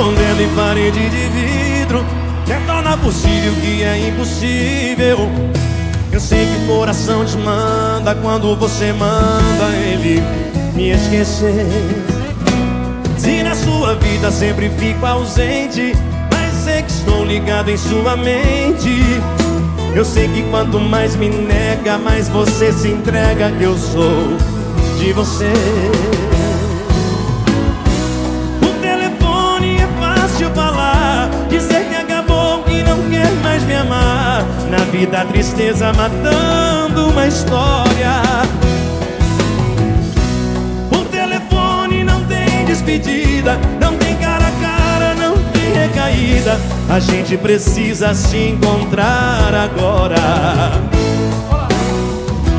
escondendo em parede de vidro. Quer tornar possível o que é impossível. Eu sei que o coração desmanda Quando você manda ele me esquecer. Se na sua vida sempre fico ausente Mas sei que estou ligado em sua mente. Eu sei que quanto mais me nega Mais você se entrega Eu sou de você vida a tristeza matando uma história. O telefone não tem despedida Não tem cara a cara, não tem recaída. A gente precisa se encontrar agora.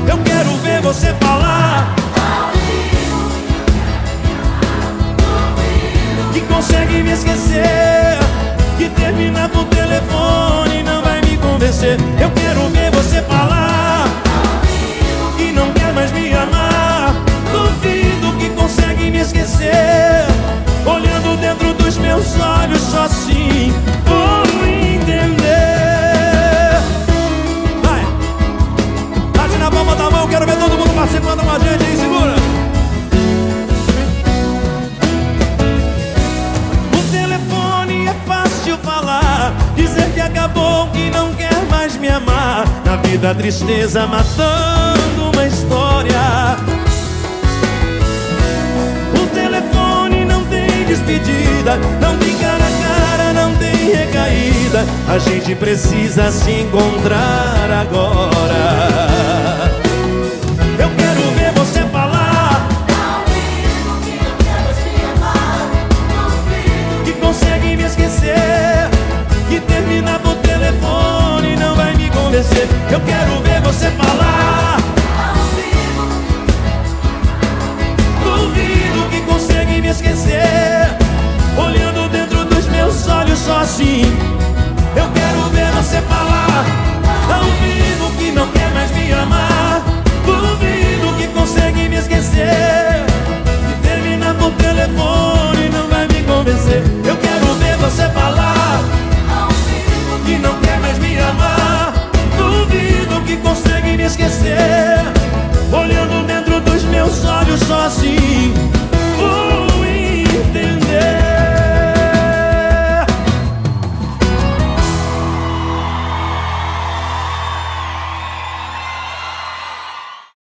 Eu quero ver você falar. Que consegue me esquecer Que termina por telefone convencer Eu quero ver você falar Na vida a tristeza matando uma história. O telefone não tem despedida Não tem cara a cara, não tem recaída. A gente precisa se encontrar agora acontecer. Eu quero ver você falar. esquecer.